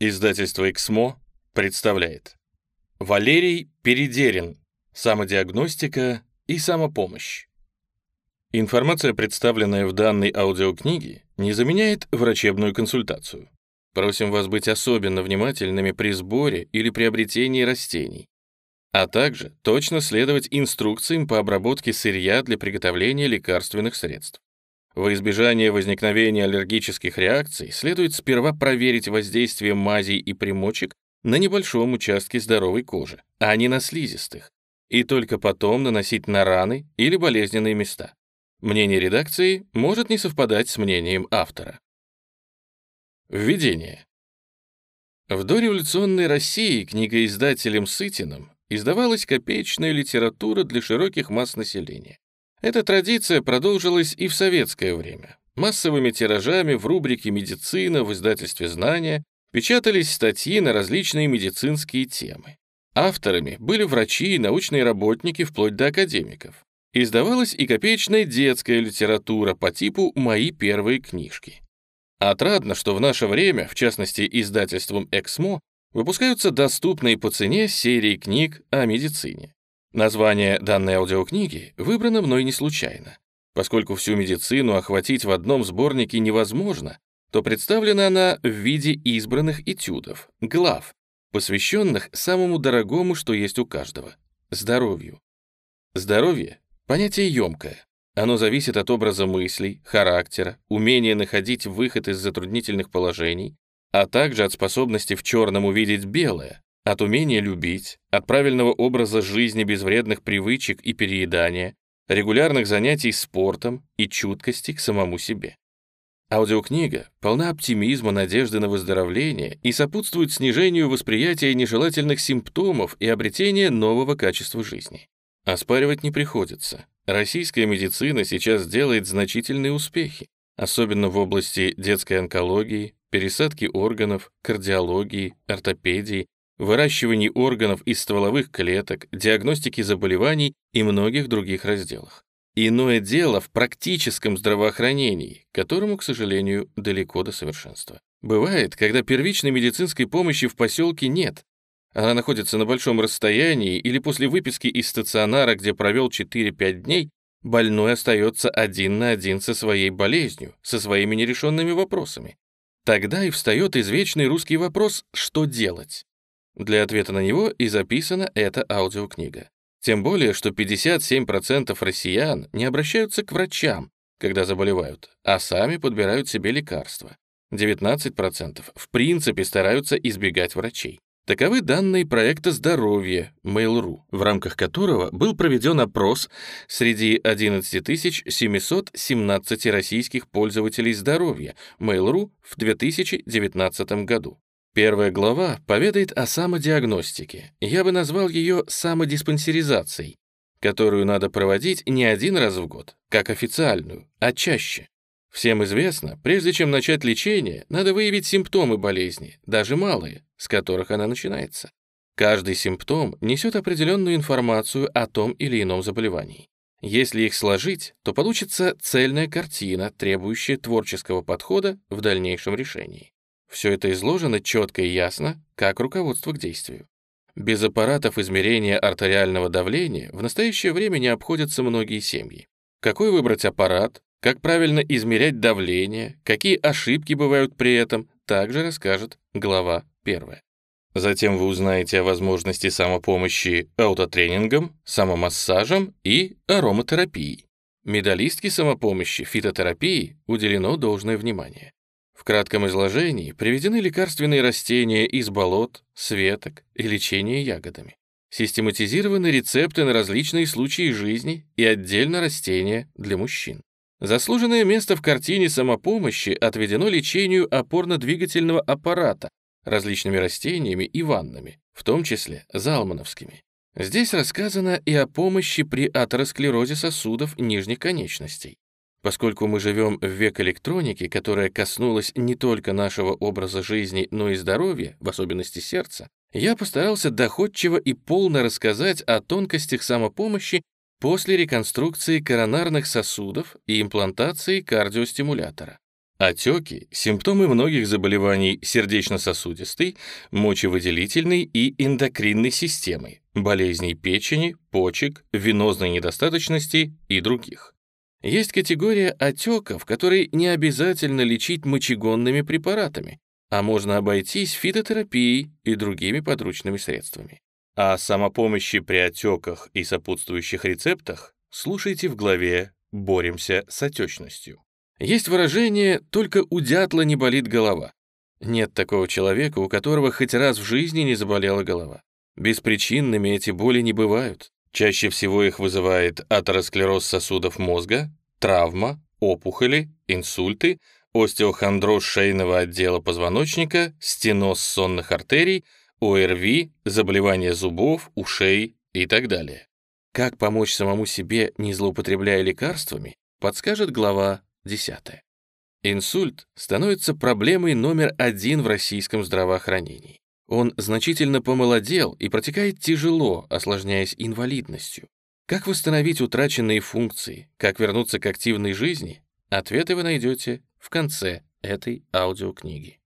Издательство «Эксмо» представляет Валерий Передерин «Самодиагностика и самопомощь». Информация, представленная в данной аудиокниге, не заменяет врачебную консультацию. Просим вас быть особенно внимательными при сборе или приобретении растений, а также точно следовать инструкциям по обработке сырья для приготовления лекарственных средств. Во избежание возникновения аллергических реакций следует сперва проверить воздействие мазей и примочек на небольшом участке здоровой кожи, а не на слизистых, и только потом наносить на раны или болезненные места. Мнение редакции может не совпадать с мнением автора. Введение. В дореволюционной России книгоиздателем Сытиным издавалась копеечная литература для широких масс населения. Эта традиция продолжилась и в советское время. Массовыми тиражами в рубрике «Медицина» в издательстве «Знания» печатались статьи на различные медицинские темы. Авторами были врачи и научные работники вплоть до академиков. Издавалась и копеечная детская литература по типу «Мои первые книжки». Отрадно, что в наше время, в частности издательством «Эксмо», выпускаются доступные по цене серии книг о медицине. Название данной аудиокниги выбрано мной не случайно. Поскольку всю медицину охватить в одном сборнике невозможно, то представлена она в виде избранных этюдов, глав, посвященных самому дорогому, что есть у каждого — здоровью. Здоровье — понятие емкое. Оно зависит от образа мыслей, характера, умения находить выход из затруднительных положений, а также от способности в черном увидеть белое, от умения любить, от правильного образа жизни без вредных привычек и переедания, регулярных занятий спортом и чуткости к самому себе. Аудиокнига полна оптимизма, надежды на выздоровление и сопутствует снижению восприятия нежелательных симптомов и обретения нового качества жизни. Оспаривать не приходится. Российская медицина сейчас делает значительные успехи, особенно в области детской онкологии, пересадки органов, кардиологии, ортопедии, выращивании органов из стволовых клеток, диагностике заболеваний и многих других разделах. Иное дело в практическом здравоохранении, которому, к сожалению, далеко до совершенства. Бывает, когда первичной медицинской помощи в поселке нет. Она находится на большом расстоянии или после выписки из стационара, где провел 4-5 дней, больной остается один на один со своей болезнью, со своими нерешенными вопросами. Тогда и встает извечный русский вопрос «что делать?». Для ответа на него и записана эта аудиокнига. Тем более, что 57% россиян не обращаются к врачам, когда заболевают, а сами подбирают себе лекарства. 19% в принципе стараются избегать врачей. Таковы данные проекта здоровья Mail.ru, в рамках которого был проведен опрос среди 11 717 российских пользователей здоровья Mail.ru в 2019 году. Первая глава поведает о самодиагностике. Я бы назвал ее самодиспансеризацией, которую надо проводить не один раз в год, как официальную, а чаще. Всем известно, прежде чем начать лечение, надо выявить симптомы болезни, даже малые, с которых она начинается. Каждый симптом несет определенную информацию о том или ином заболевании. Если их сложить, то получится цельная картина, требующая творческого подхода в дальнейшем решении. Все это изложено четко и ясно, как руководство к действию. Без аппаратов измерения артериального давления в настоящее время не обходятся многие семьи. Какой выбрать аппарат, как правильно измерять давление, какие ошибки бывают при этом, также расскажет глава 1. Затем вы узнаете о возможности самопомощи аутотренингом, самомассажем и ароматерапией. Медалистке самопомощи фитотерапии уделено должное внимание. В кратком изложении приведены лекарственные растения из болот, светок и лечение ягодами. Систематизированы рецепты на различные случаи жизни и отдельно растения для мужчин. Заслуженное место в картине самопомощи отведено лечению опорно-двигательного аппарата различными растениями и ваннами, в том числе залмановскими. Здесь рассказано и о помощи при атеросклерозе сосудов нижних конечностей. Поскольку мы живем в век электроники, которая коснулась не только нашего образа жизни, но и здоровья, в особенности сердца, я постарался доходчиво и полно рассказать о тонкостях самопомощи после реконструкции коронарных сосудов и имплантации кардиостимулятора. Отеки – симптомы многих заболеваний сердечно-сосудистой, мочевыделительной и эндокринной системы, болезней печени, почек, венозной недостаточности и других. Есть категория отеков, которые не обязательно лечить мочегонными препаратами, а можно обойтись фитотерапией и другими подручными средствами. О самопомощи при отеках и сопутствующих рецептах слушайте в главе «Боремся с отечностью». Есть выражение «только у дятла не болит голова». Нет такого человека, у которого хоть раз в жизни не заболела голова. Беспричинными эти боли не бывают. Чаще всего их вызывает атеросклероз сосудов мозга, травма, опухоли, инсульты, остеохондроз шейного отдела позвоночника, стеноз сонных артерий, ОРВИ, заболевания зубов, ушей и так далее. Как помочь самому себе, не злоупотребляя лекарствами, подскажет глава 10. Инсульт становится проблемой номер один в российском здравоохранении. Он значительно помолодел и протекает тяжело, осложняясь инвалидностью. Как восстановить утраченные функции, как вернуться к активной жизни? Ответы вы найдете в конце этой аудиокниги.